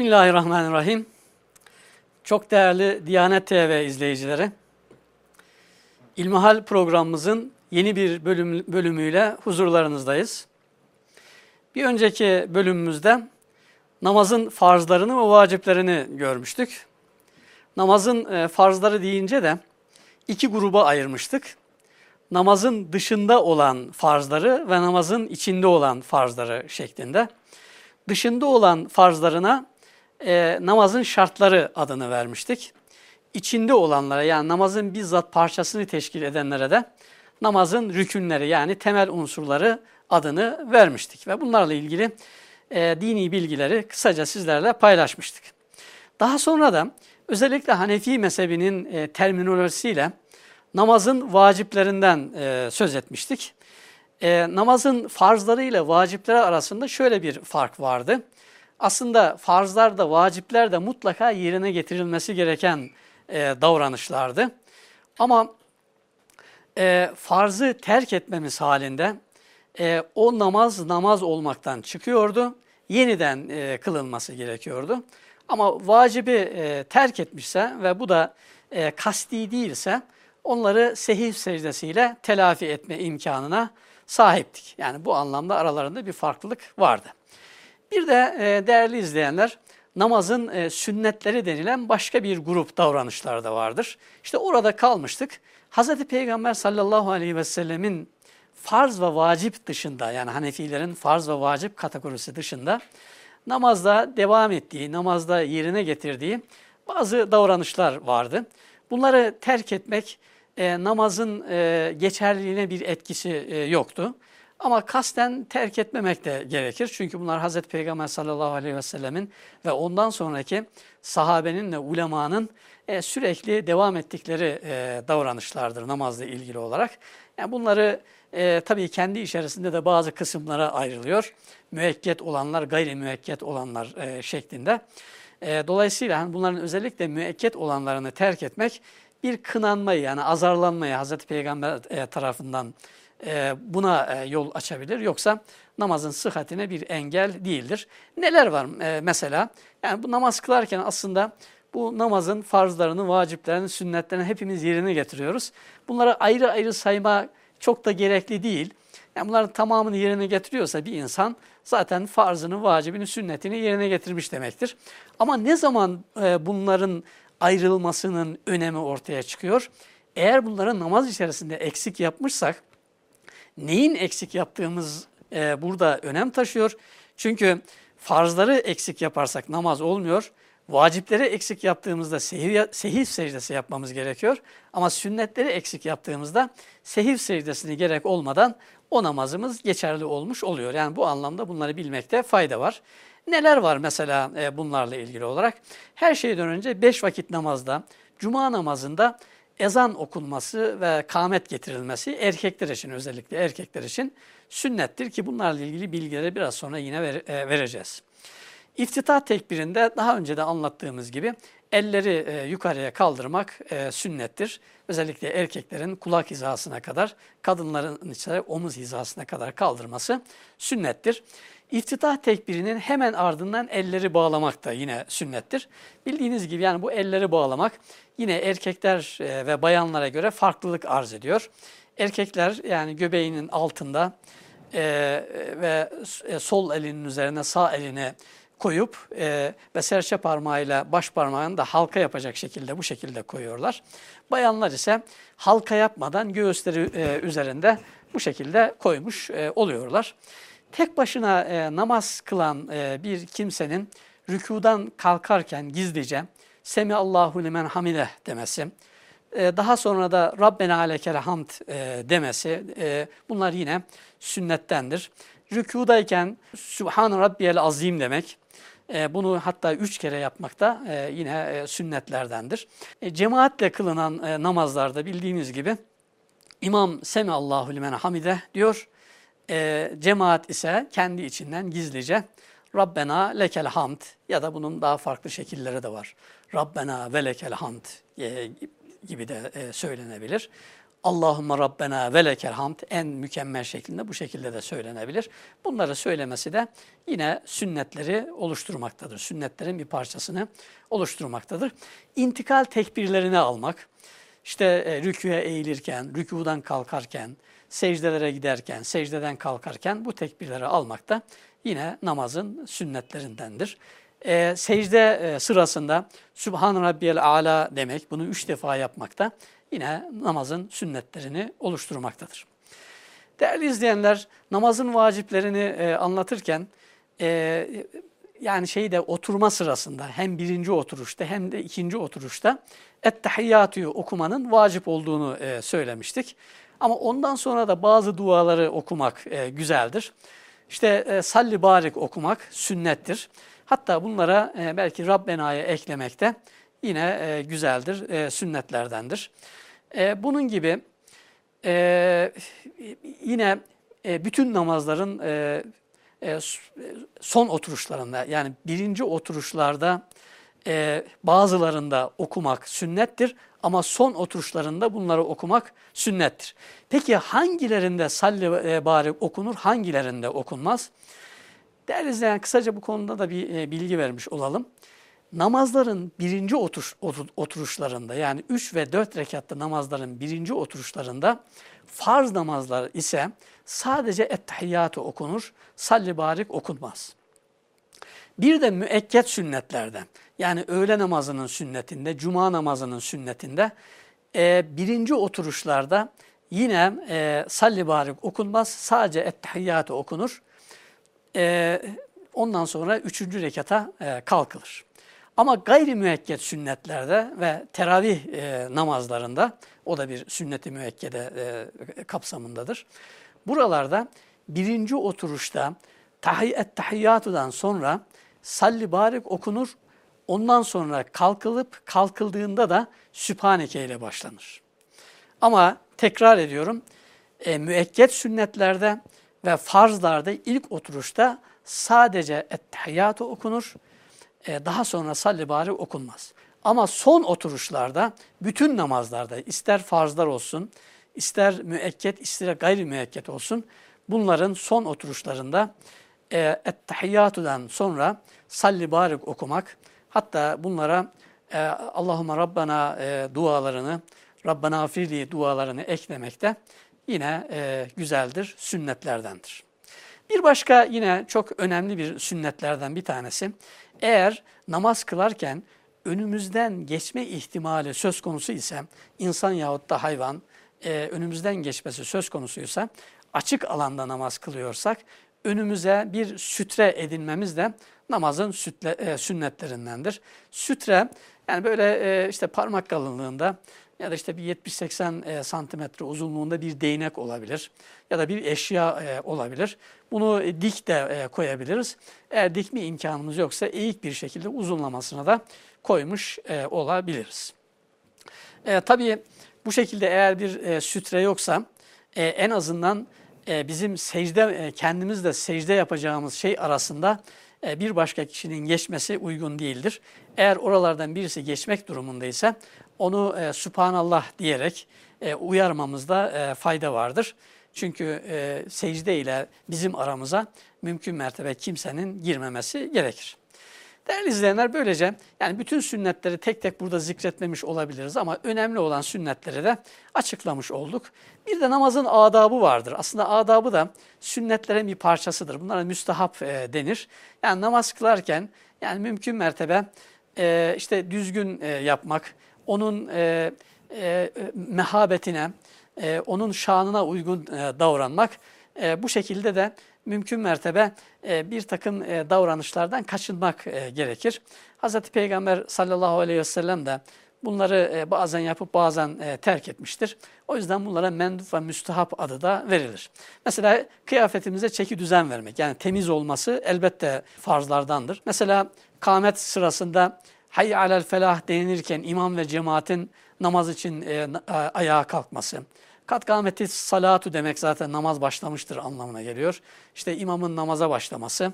Bismillahirrahmanirrahim. Çok değerli Diyanet TV izleyicileri, İlmihal programımızın yeni bir bölüm, bölümüyle huzurlarınızdayız. Bir önceki bölümümüzde namazın farzlarını ve vaciplerini görmüştük. Namazın e, farzları deyince de iki gruba ayırmıştık. Namazın dışında olan farzları ve namazın içinde olan farzları şeklinde. Dışında olan farzlarına e, namazın şartları adını vermiştik. İçinde olanlara yani namazın bizzat parçasını teşkil edenlere de namazın rükünleri yani temel unsurları adını vermiştik. Ve bunlarla ilgili e, dini bilgileri kısaca sizlerle paylaşmıştık. Daha sonra da özellikle Hanefi mezhebinin e, terminolojisiyle namazın vaciplerinden e, söz etmiştik. E, namazın farzları ile vacipleri arasında şöyle bir fark vardı aslında farzlar da vacipler de mutlaka yerine getirilmesi gereken e, davranışlardı. Ama e, farzı terk etmemiz halinde e, o namaz namaz olmaktan çıkıyordu. Yeniden e, kılınması gerekiyordu. Ama vacibi e, terk etmişse ve bu da e, kasti değilse onları sehif secdesiyle telafi etme imkanına sahiptik. Yani bu anlamda aralarında bir farklılık vardı. Bir de e, değerli izleyenler namazın e, sünnetleri denilen başka bir grup davranışlar da vardır. İşte orada kalmıştık. Hz. Peygamber sallallahu aleyhi ve sellemin farz ve vacip dışında yani Hanefilerin farz ve vacip kategorisi dışında namazda devam ettiği, namazda yerine getirdiği bazı davranışlar vardı. Bunları terk etmek e, namazın e, geçerliliğine bir etkisi e, yoktu. Ama kasten terk etmemek de gerekir. Çünkü bunlar Hazreti Peygamber sallallahu aleyhi ve sellemin ve ondan sonraki sahabenin ve ulemanın e, sürekli devam ettikleri e, davranışlardır namazla ilgili olarak. Yani bunları e, tabii kendi içerisinde de bazı kısımlara ayrılıyor. Müekket olanlar, gayri müekket olanlar e, şeklinde. E, dolayısıyla hani bunların özellikle müekket olanlarını terk etmek bir kınanmayı yani azarlanmayı Hazreti Peygamber e, tarafından e, buna e, yol açabilir. Yoksa namazın sıhhatine bir engel değildir. Neler var mesela? Yani bu namaz kılarken aslında bu namazın farzlarını, vaciplerini, sünnetlerini hepimiz yerine getiriyoruz. Bunları ayrı ayrı sayma çok da gerekli değil. Yani bunların tamamını yerine getiriyorsa bir insan zaten farzını, vacibini, sünnetini yerine getirmiş demektir. Ama ne zaman bunların ayrılmasının önemi ortaya çıkıyor? Eğer bunları namaz içerisinde eksik yapmışsak, neyin eksik yaptığımız e, burada önem taşıyor. Çünkü farzları eksik yaparsak namaz olmuyor. Vacipleri eksik yaptığımızda sehif, sehif secdesi yapmamız gerekiyor. Ama sünnetleri eksik yaptığımızda sehif secdesini gerek olmadan o namazımız geçerli olmuş oluyor. Yani bu anlamda bunları bilmekte fayda var. Neler var mesela e, bunlarla ilgili olarak? Her şeyden önce beş vakit namazda, cuma namazında ezan okunması ve kâmet getirilmesi erkekler için özellikle erkekler için sünnettir ki bunlarla ilgili bilgileri biraz sonra yine ver, e, vereceğiz. İftitah tekbirinde daha önce de anlattığımız gibi elleri e, yukarıya kaldırmak e, sünnettir. Özellikle erkeklerin kulak hizasına kadar, kadınların ise omuz hizasına kadar kaldırması sünnettir. İftitah tekbirinin hemen ardından elleri bağlamak da yine sünnettir. Bildiğiniz gibi yani bu elleri bağlamak yine erkekler e, ve bayanlara göre farklılık arz ediyor. Erkekler yani göbeğinin altında e, ve e, sol elinin üzerine sağ elini koyup e, ve serçe parmağıyla baş parmağını da halka yapacak şekilde bu şekilde koyuyorlar. Bayanlar ise halka yapmadan göğüsleri e, üzerinde bu şekilde koymuş e, oluyorlar. Tek başına e, namaz kılan e, bir kimsenin rükudan kalkarken gizlice Semi Allahu limen hamide demesi, e, daha sonra da Rabbena alekel hamd e, demesi e, bunlar yine sünnettendir. Rükudayken Sübhan Rabbiyel Azim demek, e, bunu hatta üç kere yapmak da e, yine e, sünnetlerdendir. Cemaatle kılınan namazlarda bildiğiniz gibi İmam Semi Allahu limen hamide diyor. E, cemaat ise kendi içinden gizlice Rabbena lekel hamd ya da bunun daha farklı şekilleri de var. Rabbena ve lekel hamd e, gibi de e, söylenebilir. Allahümme Rabbena ve lekel hamd en mükemmel şeklinde bu şekilde de söylenebilir. Bunları söylemesi de yine sünnetleri oluşturmaktadır. Sünnetlerin bir parçasını oluşturmaktadır. İntikal tekbirlerini almak, işte e, rüküye eğilirken, rükudan kalkarken, secdelere giderken, secdeden kalkarken bu tekbirleri almak da yine namazın sünnetlerindendir. E, secde e, sırasında Sübhan Rabbiyel Ala demek, bunu üç defa yapmak da yine namazın sünnetlerini oluşturmaktadır. Değerli izleyenler, namazın vaciplerini e, anlatırken e, yani şeyde oturma sırasında hem birinci oturuşta hem de ikinci oturuşta Ettehiyyatü'yü okumanın vacip olduğunu e, söylemiştik. Ama ondan sonra da bazı duaları okumak e, güzeldir. İşte e, salli barik okumak sünnettir. Hatta bunlara e, belki Rabbena'ya eklemek de yine e, güzeldir, e, sünnetlerdendir. E, bunun gibi e, yine e, bütün namazların e, e, son oturuşlarında yani birinci oturuşlarda e, bazılarında okumak sünnettir ama son oturuşlarında bunları okumak sünnettir. Peki hangilerinde salli e, bari okunur, hangilerinde okunmaz? Değerli izleyen kısaca bu konuda da bir e, bilgi vermiş olalım. Namazların birinci oturuş, oturuşlarında yani 3 ve 4 rekatlı namazların birinci oturuşlarında farz namazlar ise sadece ettehiyyatı okunur, salli barik okunmaz. Bir de müekket sünnetlerden yani öğle namazının sünnetinde, cuma namazının sünnetinde e, birinci oturuşlarda yine e, salli barik okunmaz, sadece ettehiyyatı okunur. E, ondan sonra üçüncü rekata e, kalkılır. Ama gayri müekket sünnetlerde ve teravih e, namazlarında, o da bir sünneti müekkede e, kapsamındadır. Buralarda birinci oturuşta tahiyet tahiyyatudan sonra salli barik okunur. Ondan sonra kalkılıp kalkıldığında da Sübhaneke ile başlanır. Ama tekrar ediyorum e, müekket sünnetlerde ve farzlarda ilk oturuşta sadece ettehiyyatı okunur. E, daha sonra salli bari okunmaz. Ama son oturuşlarda bütün namazlarda ister farzlar olsun, ister müekket, ister gayri müekket olsun bunların son oturuşlarında e, ettehiyyatudan sonra salli barik okumak hatta bunlara e, Allahümme Rabbana e, dualarını Rabbana afirli dualarını eklemek de yine e, güzeldir, sünnetlerdendir. Bir başka yine çok önemli bir sünnetlerden bir tanesi. Eğer namaz kılarken önümüzden geçme ihtimali söz konusu ise insan yahut da hayvan e, önümüzden geçmesi söz konusuysa açık alanda namaz kılıyorsak önümüze bir sütre edinmemiz de namazın sütle, e, sünnetlerindendir. Sütre yani böyle e, işte parmak kalınlığında ya da işte bir 70-80 e, santimetre uzunluğunda bir değnek olabilir ya da bir eşya e, olabilir. Bunu dik de e, koyabiliriz. Eğer dikme imkanımız yoksa eğik bir şekilde uzunlamasına da koymuş e, olabiliriz. E, tabii bu şekilde eğer bir e, sütre yoksa e, en azından e, bizim secde e, kendimiz de secde yapacağımız şey arasında e, bir başka kişinin geçmesi uygun değildir. Eğer oralardan birisi geçmek durumundaysa onu e, Subhanallah diyerek uyarmamızda fayda vardır. Çünkü e, secde ile bizim aramıza mümkün mertebe kimsenin girmemesi gerekir. Değerli izleyenler böylece yani bütün sünnetleri tek tek burada zikretmemiş olabiliriz ama önemli olan sünnetleri de açıklamış olduk. Bir de namazın adabı vardır. Aslında adabı da sünnetlerin bir parçasıdır. Bunlara müstahap e, denir. Yani namaz kılarken yani mümkün mertebe e, işte düzgün e, yapmak, onun e, e, mehabetine, e, onun şanına uygun e, davranmak, e, bu şekilde de mümkün mertebe e, bir takım e, davranışlardan kaçınmak e, gerekir. Hz. Peygamber sallallahu aleyhi ve sellem de bunları bazen yapıp bazen terk etmiştir. O yüzden bunlara mendup ve müstahap adı da verilir. Mesela kıyafetimize çeki düzen vermek yani temiz olması elbette farzlardandır. Mesela kâmet sırasında hayy alel felah denilirken imam ve cemaatin namaz için ayağa kalkması, Kat kâmeti salatu demek zaten namaz başlamıştır anlamına geliyor. İşte imamın namaza başlaması.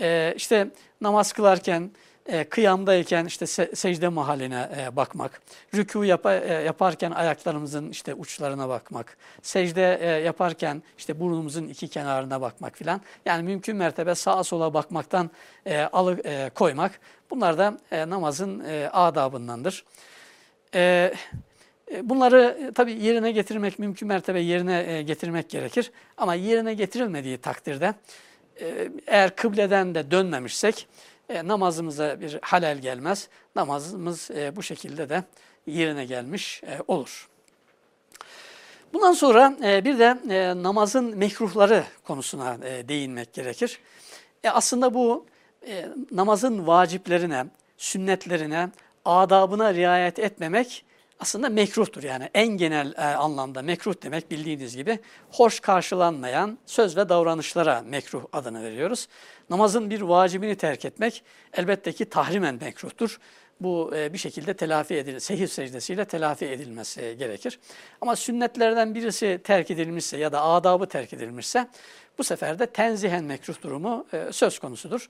Ee, işte namaz kılarken e, kıyamdayken işte se secde mahaline e, bakmak, rükû yap e, yaparken ayaklarımızın işte uçlarına bakmak, secde e, yaparken işte burnumuzun iki kenarına bakmak filan. Yani mümkün mertebe sağa sola bakmaktan e, alı e, koymak. Bunlar da e, namazın e, adabındandır. E, e Bunları e, tabii yerine getirmek mümkün mertebe yerine e, getirmek gerekir. Ama yerine getirilmediği takdirde eğer kıbleden de dönmemişsek e, namazımıza bir halel gelmez. Namazımız e, bu şekilde de yerine gelmiş e, olur. Bundan sonra e, bir de e, namazın mekruhları konusuna e, değinmek gerekir. E, aslında bu e, namazın vaciplerine, sünnetlerine, adabına riayet etmemek aslında mekruhtur. Yani en genel e, anlamda mekruh demek bildiğiniz gibi hoş karşılanmayan söz ve davranışlara mekruh adını veriyoruz. Namazın bir vacibini terk etmek elbette ki tahrimen mekruhtur. Bu e, bir şekilde telafi edilir, sehir secdesiyle telafi edilmesi gerekir. Ama sünnetlerden birisi terk edilmişse ya da adabı terk edilmişse bu sefer de tenzihen mekruh durumu e, söz konusudur.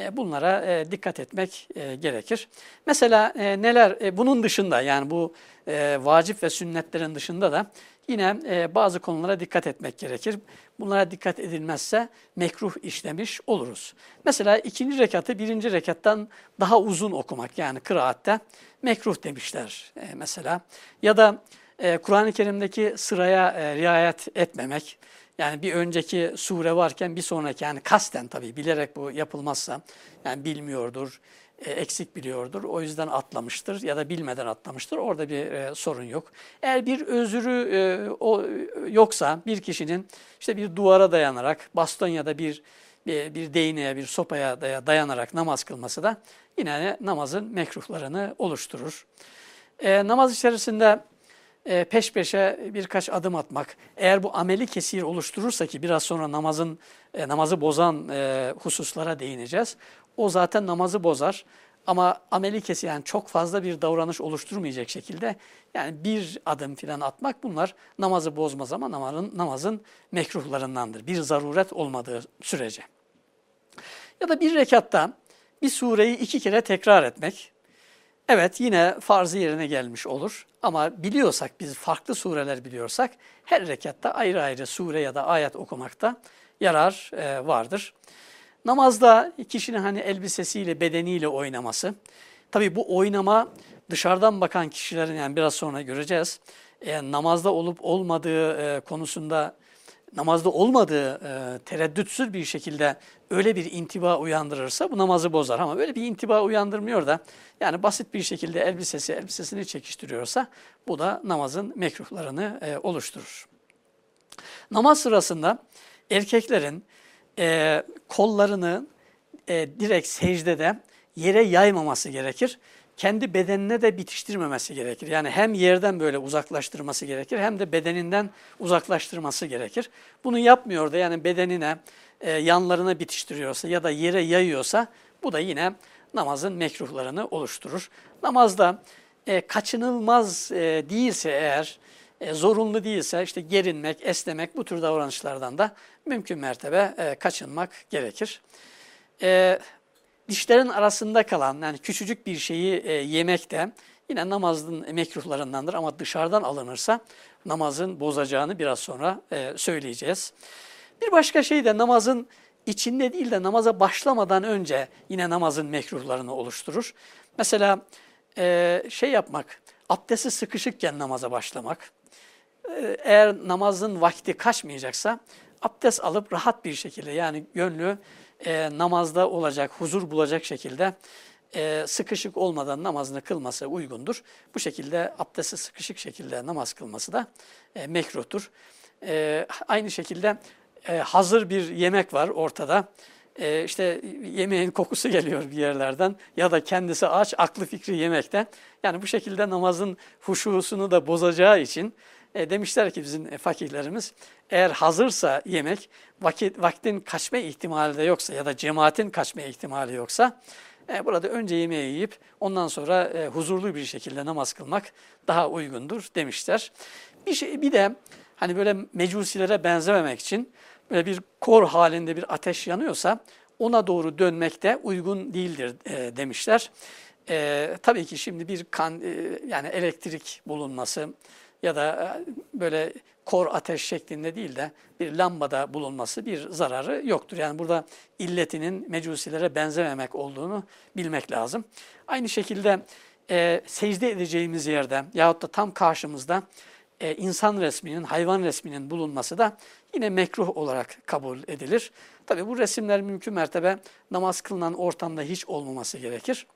E, bunlara e, dikkat etmek e, gerekir. Mesela neler bunun dışında yani bu vacip ve sünnetlerin dışında da yine bazı konulara dikkat etmek gerekir. Bunlara dikkat edilmezse mekruh işlemiş oluruz. Mesela ikinci rekatı birinci rekattan daha uzun okumak yani kıraatte mekruh demişler mesela. Ya da Kur'an-ı Kerim'deki sıraya riayet etmemek, yani bir önceki sure varken bir sonraki yani kasten tabii bilerek bu yapılmazsa yani bilmiyordur, e, eksik biliyordur. O yüzden atlamıştır ya da bilmeden atlamıştır. Orada bir e, sorun yok. Eğer bir özürü e, yoksa bir kişinin işte bir duvara dayanarak baston ya da bir bir, bir değneğe, bir sopaya dayanarak namaz kılması da yine namazın mekruhlarını oluşturur. E, namaz içerisinde e, peş peşe birkaç adım atmak, eğer bu ameli kesir oluşturursa ki biraz sonra namazın e, namazı bozan e, hususlara değineceğiz. O zaten namazı bozar ama ameli kesir yani çok fazla bir davranış oluşturmayacak şekilde yani bir adım filan atmak bunlar namazı bozmaz ama namazın, namazın mekruhlarındandır. Bir zaruret olmadığı sürece. Ya da bir rekatta bir sureyi iki kere tekrar etmek. Evet yine farzı yerine gelmiş olur ama biliyorsak biz farklı sureler biliyorsak her rekatta ayrı ayrı sure ya da ayet okumakta yarar e, vardır. Namazda kişinin hani elbisesiyle bedeniyle oynaması. Tabi bu oynama dışarıdan bakan kişilerin yani biraz sonra göreceğiz. E, namazda olup olmadığı e, konusunda namazda olmadığı e, tereddütsüz bir şekilde öyle bir intiba uyandırırsa bu namazı bozar. Ama böyle bir intiba uyandırmıyor da yani basit bir şekilde elbisesi elbisesini çekiştiriyorsa bu da namazın mekruhlarını e, oluşturur. Namaz sırasında erkeklerin e, kollarını e, direkt secdede yere yaymaması gerekir kendi bedenine de bitiştirmemesi gerekir. Yani hem yerden böyle uzaklaştırması gerekir hem de bedeninden uzaklaştırması gerekir. Bunu yapmıyor da yani bedenine, e, yanlarına bitiştiriyorsa ya da yere yayıyorsa bu da yine namazın mekruhlarını oluşturur. Namazda e, kaçınılmaz e, değilse eğer, zorunlu değilse işte gerinmek, esnemek bu tür davranışlardan da mümkün mertebe kaçınmak gerekir. E, dişlerin arasında kalan yani küçücük bir şeyi e, yemek de yine namazın mekruhlarındandır ama dışarıdan alınırsa namazın bozacağını biraz sonra e, söyleyeceğiz. Bir başka şey de namazın içinde değil de namaza başlamadan önce yine namazın mekruhlarını oluşturur. Mesela e, şey yapmak, abdesti sıkışıkken namaza başlamak. E, eğer namazın vakti kaçmayacaksa abdest alıp rahat bir şekilde yani gönlü e, namazda olacak, huzur bulacak şekilde e, sıkışık olmadan namazını kılması uygundur. Bu şekilde abdesti sıkışık şekilde namaz kılması da e, mekruhtur. E, aynı şekilde e, hazır bir yemek var ortada. E, işte yemeğin kokusu geliyor bir yerlerden ya da kendisi aç, aklı fikri yemekte. Yani bu şekilde namazın huşusunu da bozacağı için e, demişler ki bizim fakirlerimiz eğer hazırsa yemek vakit vaktin kaçma ihtimali de yoksa ya da cemaatin kaçma ihtimali yoksa e, burada önce yemeği yiyip ondan sonra e, huzurlu bir şekilde namaz kılmak daha uygundur demişler. Bir şey bir de hani böyle mecusilere benzememek için böyle bir kor halinde bir ateş yanıyorsa ona doğru dönmek de uygun değildir e, demişler. E, tabii ki şimdi bir kan e, yani elektrik bulunması ya da e, böyle kor ateş şeklinde değil de bir lambada bulunması bir zararı yoktur. Yani burada illetinin mecusilere benzememek olduğunu bilmek lazım. Aynı şekilde e, secde edeceğimiz yerde yahut da tam karşımızda e, insan resminin, hayvan resminin bulunması da yine mekruh olarak kabul edilir. Tabi bu resimler mümkün mertebe namaz kılınan ortamda hiç olmaması gerekir.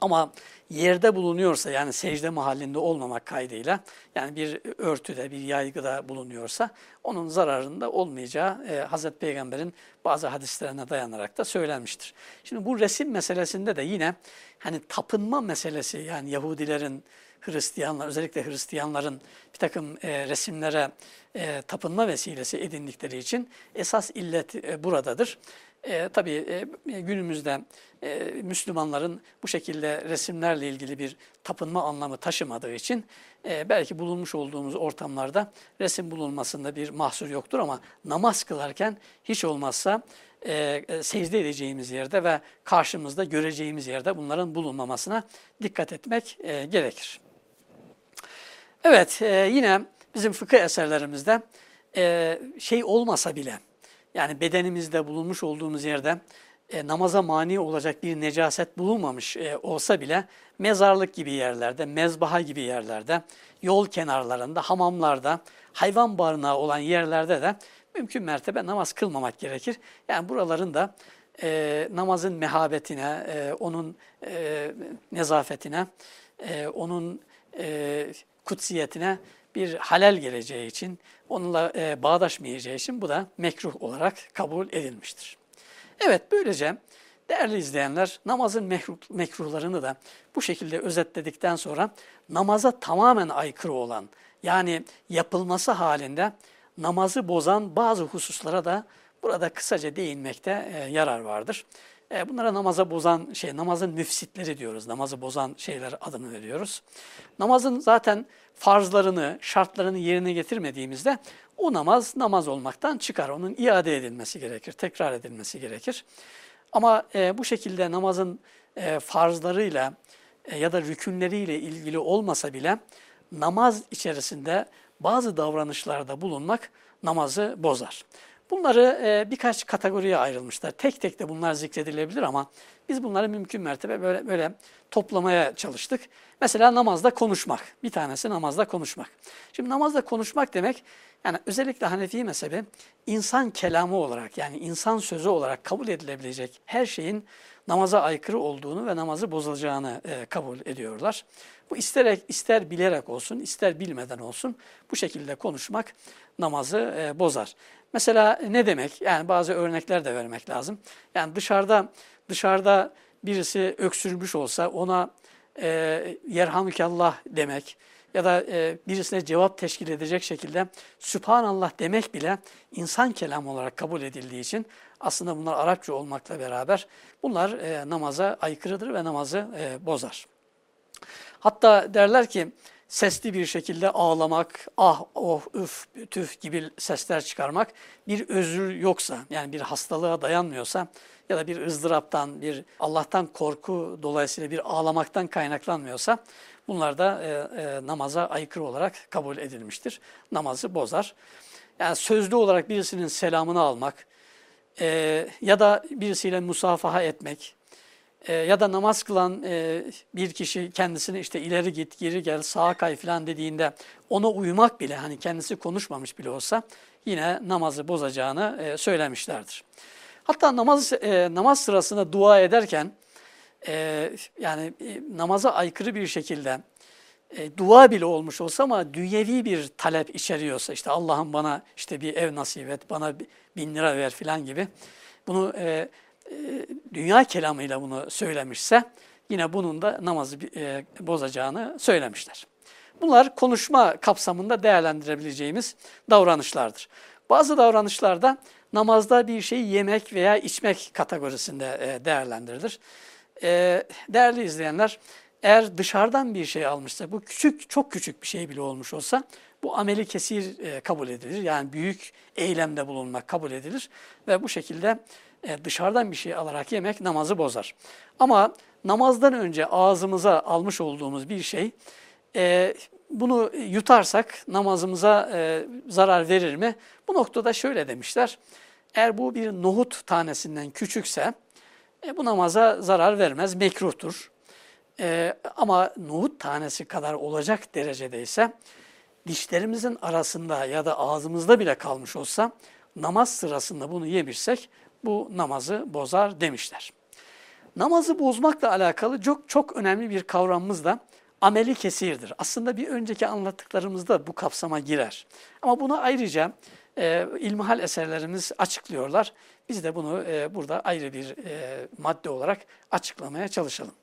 Ama yerde bulunuyorsa yani secde mahallinde olmamak kaydıyla yani bir örtüde bir yaygıda bulunuyorsa onun zararında olmayacağı e, Hazreti Peygamber'in bazı hadislerine dayanarak da söylenmiştir. Şimdi bu resim meselesinde de yine hani tapınma meselesi yani Yahudilerin Hristiyanlar özellikle Hristiyanların bir takım e, resimlere e, tapınma vesilesi edindikleri için esas illet e, buradadır. E, tabii e, günümüzde e, Müslümanların bu şekilde resimlerle ilgili bir tapınma anlamı taşımadığı için e, belki bulunmuş olduğumuz ortamlarda resim bulunmasında bir mahsur yoktur ama namaz kılarken hiç olmazsa e, e, secde edeceğimiz yerde ve karşımızda göreceğimiz yerde bunların bulunmamasına dikkat etmek e, gerekir. Evet e, yine bizim fıkıh eserlerimizde e, şey olmasa bile yani bedenimizde bulunmuş olduğumuz yerde e, namaza mani olacak bir necaset bulunmamış e, olsa bile mezarlık gibi yerlerde, mezbaha gibi yerlerde, yol kenarlarında, hamamlarda, hayvan barınağı olan yerlerde de mümkün mertebe namaz kılmamak gerekir. Yani buraların da e, namazın mehabetine, e, onun e, nezafetine, e, onun e, kutsiyetine bir halel geleceği için, onunla e, bağdaşmayacağı için bu da mekruh olarak kabul edilmiştir. Evet böylece değerli izleyenler namazın mekruh, mekruhlarını da bu şekilde özetledikten sonra namaza tamamen aykırı olan yani yapılması halinde namazı bozan bazı hususlara da burada kısaca değinmekte e, yarar vardır. E, bunlara namaza bozan şey, namazın müfsitleri diyoruz. Namazı bozan şeyler adını veriyoruz. Namazın zaten farzlarını, şartlarını yerine getirmediğimizde o namaz namaz olmaktan çıkar. Onun iade edilmesi gerekir, tekrar edilmesi gerekir. Ama e, bu şekilde namazın e, farzlarıyla e, ya da rükünleriyle ilgili olmasa bile namaz içerisinde bazı davranışlarda bulunmak namazı bozar. Bunları e, birkaç kategoriye ayrılmışlar. Tek tek de bunlar zikredilebilir ama biz bunları mümkün mertebe böyle böyle toplamaya çalıştık. Mesela namazda konuşmak. Bir tanesi namazda konuşmak. Şimdi namazda konuşmak demek yani özellikle Hanefi mezhebi insan kelamı olarak yani insan sözü olarak kabul edilebilecek her şeyin namaza aykırı olduğunu ve namazı bozulacağını e, kabul ediyorlar. Bu isterek ister bilerek olsun, ister bilmeden olsun bu şekilde konuşmak namazı e, bozar. Mesela ne demek? Yani bazı örnekler de vermek lazım. Yani dışarıda dışarıda birisi öksürmüş olsa ona e, yerhamükallah demek ya da e, birisine cevap teşkil edecek şekilde Sübhanallah demek bile insan kelamı olarak kabul edildiği için aslında bunlar Arapça olmakla beraber bunlar e, namaza aykırıdır ve namazı e, bozar. Hatta derler ki sesli bir şekilde ağlamak, ah, oh, üf, tüf gibi sesler çıkarmak bir özür yoksa, yani bir hastalığa dayanmıyorsa ya da bir ızdıraptan, bir Allah'tan korku dolayısıyla bir ağlamaktan kaynaklanmıyorsa bunlar da e, e, namaza aykırı olarak kabul edilmiştir. Namazı bozar. Yani sözlü olarak birisinin selamını almak e, ya da birisiyle musafaha etmek, e, ya da namaz kılan e, bir kişi kendisine işte ileri git, geri gel, sağa kay falan dediğinde ona uymak bile hani kendisi konuşmamış bile olsa yine namazı bozacağını e, söylemişlerdir. Hatta namaz namaz sırasında dua ederken yani namaza aykırı bir şekilde dua bile olmuş olsa ama dünyevi bir talep içeriyorsa işte Allah'ım bana işte bir ev nasip et, bana bin lira ver filan gibi bunu e, e, dünya kelamıyla bunu söylemişse yine bunun da namazı e, bozacağını söylemişler. Bunlar konuşma kapsamında değerlendirebileceğimiz davranışlardır. Bazı davranışlarda namazda bir şey yemek veya içmek kategorisinde e, değerlendirilir. Değerli izleyenler, eğer dışarıdan bir şey almışsa, bu küçük, çok küçük bir şey bile olmuş olsa, bu ameli kesir kabul edilir. Yani büyük eylemde bulunmak kabul edilir ve bu şekilde e, dışarıdan bir şey alarak yemek namazı bozar. Ama namazdan önce ağzımıza almış olduğumuz bir şey e, bunu yutarsak namazımıza e, zarar verir mi? Bu noktada şöyle demişler. Eğer bu bir nohut tanesinden küçükse e, bu namaza zarar vermez, mekruhtur. Ama nohut tanesi kadar olacak derecedeyse dişlerimizin arasında ya da ağzımızda bile kalmış olsa namaz sırasında bunu yemişsek bu namazı bozar demişler. Namazı bozmakla alakalı çok çok önemli bir kavramımız da ameli kesirdir. Aslında bir önceki anlattıklarımızda bu kapsama girer. Ama bunu ayrıca e, ilmihal eserlerimiz açıklıyorlar. Biz de bunu e, burada ayrı bir e, madde olarak açıklamaya çalışalım.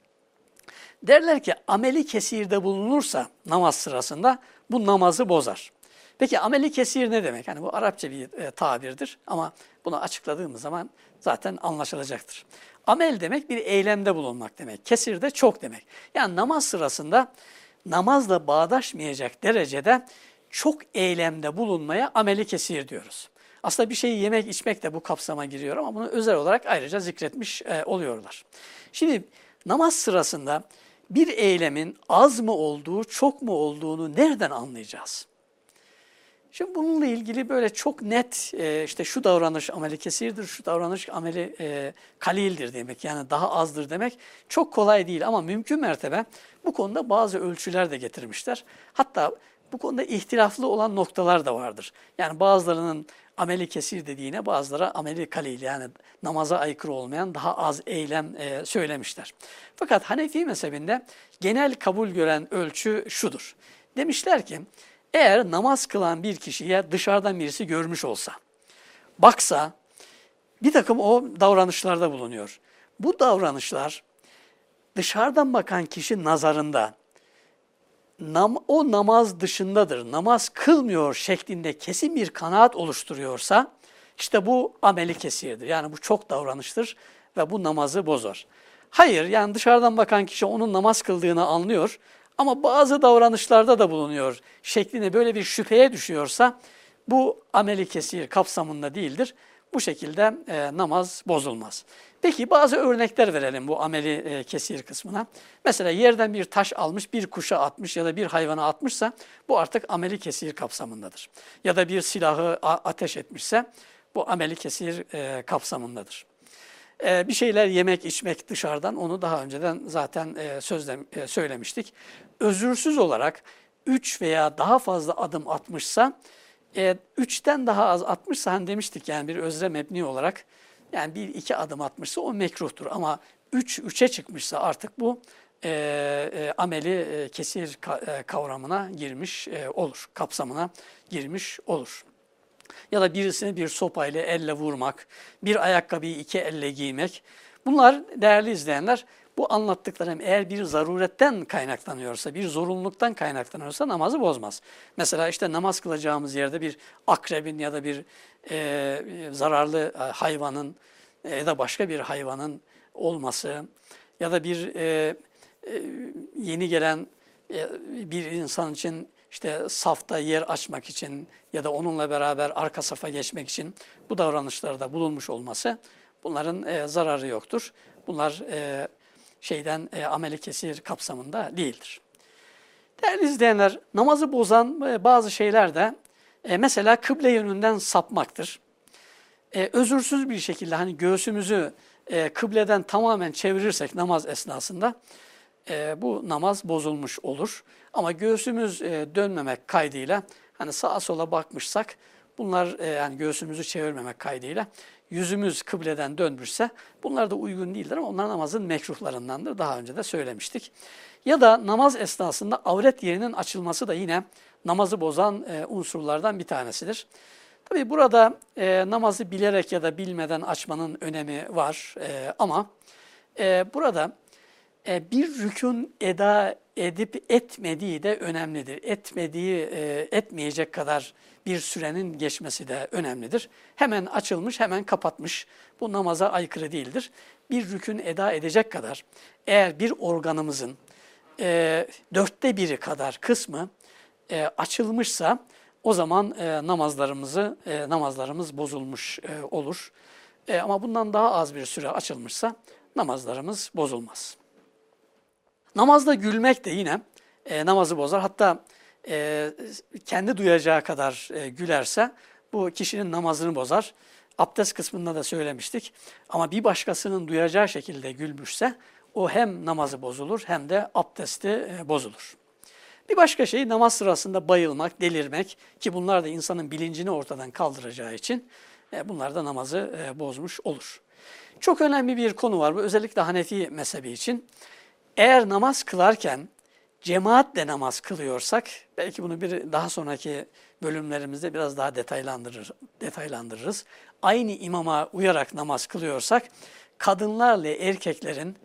Derler ki ameli kesirde bulunursa namaz sırasında bu namazı bozar. Peki ameli kesir ne demek? Yani bu Arapça bir e, tabirdir ama bunu açıkladığımız zaman zaten anlaşılacaktır. Amel demek bir eylemde bulunmak demek. Kesir de çok demek. Yani namaz sırasında namazla bağdaşmayacak derecede çok eylemde bulunmaya ameli kesir diyoruz. Aslında bir şeyi yemek içmek de bu kapsama giriyor ama bunu özel olarak ayrıca zikretmiş e, oluyorlar. Şimdi namaz sırasında bir eylemin az mı olduğu, çok mu olduğunu nereden anlayacağız? Şimdi bununla ilgili böyle çok net e, işte şu davranış ameli kesirdir, şu davranış ameli e, kalildir demek yani daha azdır demek çok kolay değil ama mümkün mertebe bu konuda bazı ölçüler de getirmişler. Hatta bu konuda ihtilaflı olan noktalar da vardır. Yani bazılarının ameli kesir dediğine bazıları ameli kalil yani namaza aykırı olmayan daha az eylem e, söylemişler. Fakat Hanefi mezhebinde genel kabul gören ölçü şudur. Demişler ki eğer namaz kılan bir kişiye dışarıdan birisi görmüş olsa, baksa bir takım o davranışlarda bulunuyor. Bu davranışlar dışarıdan bakan kişi nazarında nam, o namaz dışındadır, namaz kılmıyor şeklinde kesin bir kanaat oluşturuyorsa işte bu ameli kesirdir. Yani bu çok davranıştır ve bu namazı bozar. Hayır yani dışarıdan bakan kişi onun namaz kıldığını anlıyor ama bazı davranışlarda da bulunuyor şeklinde böyle bir şüpheye düşüyorsa bu ameli kesir kapsamında değildir. Bu şekilde e, namaz bozulmaz. Peki bazı örnekler verelim bu ameli e, kesir kısmına. Mesela yerden bir taş almış, bir kuşa atmış ya da bir hayvana atmışsa bu artık ameli kesir kapsamındadır. Ya da bir silahı ateş etmişse bu ameli kesir e, kapsamındadır. E, bir şeyler yemek, içmek dışarıdan onu daha önceden zaten e, sözle, e, söylemiştik. Özürsüz olarak 3 veya daha fazla adım atmışsa, e, 3'ten daha az atmışsa hani demiştik yani bir özre mebni olarak yani bir iki adım atmışsa o mekruhtur ama üç, üçe çıkmışsa artık bu e, e, ameli e, kesir ka, e, kavramına girmiş e, olur, kapsamına girmiş olur. Ya da birisini bir sopayla elle vurmak, bir ayakkabıyı iki elle giymek. Bunlar değerli izleyenler bu anlattıklarım eğer bir zaruretten kaynaklanıyorsa, bir zorunluluktan kaynaklanıyorsa namazı bozmaz. Mesela işte namaz kılacağımız yerde bir akrebin ya da bir e, zararlı e, hayvanın e, ya da başka bir hayvanın olması ya da bir e, e, yeni gelen e, bir insan için işte safta yer açmak için ya da onunla beraber arka safa geçmek için bu davranışlarda bulunmuş olması bunların e, zararı yoktur. Bunlar e, şeyden e, ameli kesir kapsamında değildir. Değerli izleyenler, namazı bozan e, bazı şeyler de e, mesela kıble yönünden sapmaktır. E, özürsüz bir şekilde hani göğsümüzü e, kıbleden tamamen çevirirsek namaz esnasında e, bu namaz bozulmuş olur. Ama göğsümüz e, dönmemek kaydıyla hani sağa sola bakmışsak bunlar e, yani göğsümüzü çevirmemek kaydıyla yüzümüz kıbleden dönmüşse bunlar da uygun değildir ama onlar namazın mekruhlarındandır. Daha önce de söylemiştik. Ya da namaz esnasında avret yerinin açılması da yine namazı bozan e, unsurlardan bir tanesidir. Tabi burada e, namazı bilerek ya da bilmeden açmanın önemi var e, ama e, burada e, bir rükün eda edip etmediği de önemlidir. Etmediği, e, etmeyecek kadar bir sürenin geçmesi de önemlidir. Hemen açılmış, hemen kapatmış. Bu namaza aykırı değildir. Bir rükün eda edecek kadar eğer bir organımızın e, dörtte biri kadar kısmı e, açılmışsa o zaman e, namazlarımızı e, namazlarımız bozulmuş e, olur. E, ama bundan daha az bir süre açılmışsa namazlarımız bozulmaz. Namazda gülmek de yine e, namazı bozar. Hatta e, kendi duyacağı kadar e, gülerse bu kişinin namazını bozar. Abdest kısmında da söylemiştik. Ama bir başkasının duyacağı şekilde gülmüşse o hem namazı bozulur hem de abdesti e, bozulur. Bir başka şey namaz sırasında bayılmak, delirmek ki bunlar da insanın bilincini ortadan kaldıracağı için e, bunlar da namazı e, bozmuş olur. Çok önemli bir konu var bu özellikle Hanefi mezhebi için. Eğer namaz kılarken cemaatle namaz kılıyorsak, belki bunu bir daha sonraki bölümlerimizde biraz daha detaylandırır, detaylandırırız. Aynı imama uyarak namaz kılıyorsak, kadınlarla erkeklerin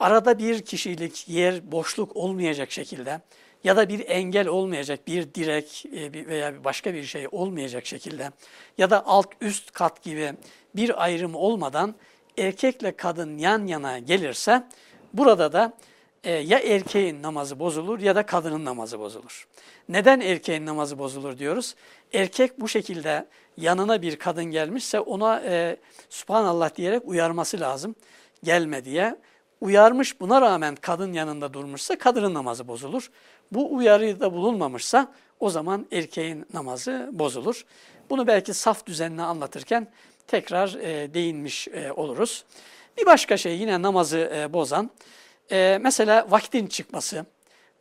arada bir kişilik yer, boşluk olmayacak şekilde ya da bir engel olmayacak, bir direk e, veya başka bir şey olmayacak şekilde ya da alt üst kat gibi bir ayrım olmadan erkekle kadın yan yana gelirse burada da e, ya erkeğin namazı bozulur ya da kadının namazı bozulur. Neden erkeğin namazı bozulur diyoruz? Erkek bu şekilde yanına bir kadın gelmişse ona e, Subhanallah diyerek uyarması lazım. Gelme diye. Uyarmış buna rağmen kadın yanında durmuşsa kadının namazı bozulur. Bu uyarıda bulunmamışsa o zaman erkeğin namazı bozulur. Bunu belki saf düzenle anlatırken tekrar e, değinmiş e, oluruz. Bir başka şey yine namazı e, bozan, e, mesela vaktin çıkması.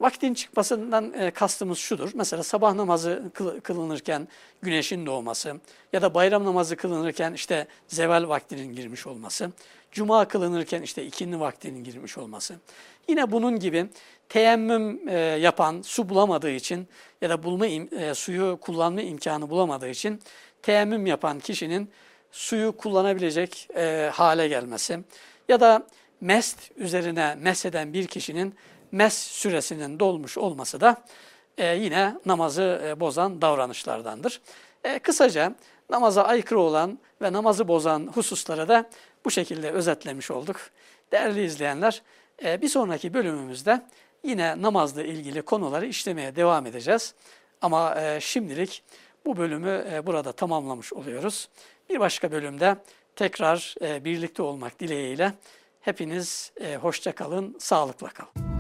Vaktin çıkmasından e, kastımız şudur. Mesela sabah namazı kıl, kılınırken güneşin doğması ya da bayram namazı kılınırken işte zeval vaktinin girmiş olması. Cuma kılınırken işte ikindi vaktinin girmiş olması. Yine bunun gibi teyemmüm e, yapan, su bulamadığı için ya da bulma e, suyu kullanma imkanı bulamadığı için teyemmüm yapan kişinin suyu kullanabilecek e, hale gelmesi ya da mest üzerine mesheden bir kişinin mes süresinin dolmuş olması da e, yine namazı e, bozan davranışlardandır. E, kısaca namaza aykırı olan ve namazı bozan hususları da bu şekilde özetlemiş olduk. Değerli izleyenler, e, bir sonraki bölümümüzde yine namazla ilgili konuları işlemeye devam edeceğiz. Ama e, şimdilik bu bölümü e, burada tamamlamış oluyoruz. Bir başka bölümde tekrar e, birlikte olmak dileğiyle hepiniz e, hoşça kalın, sağlıkla kalın.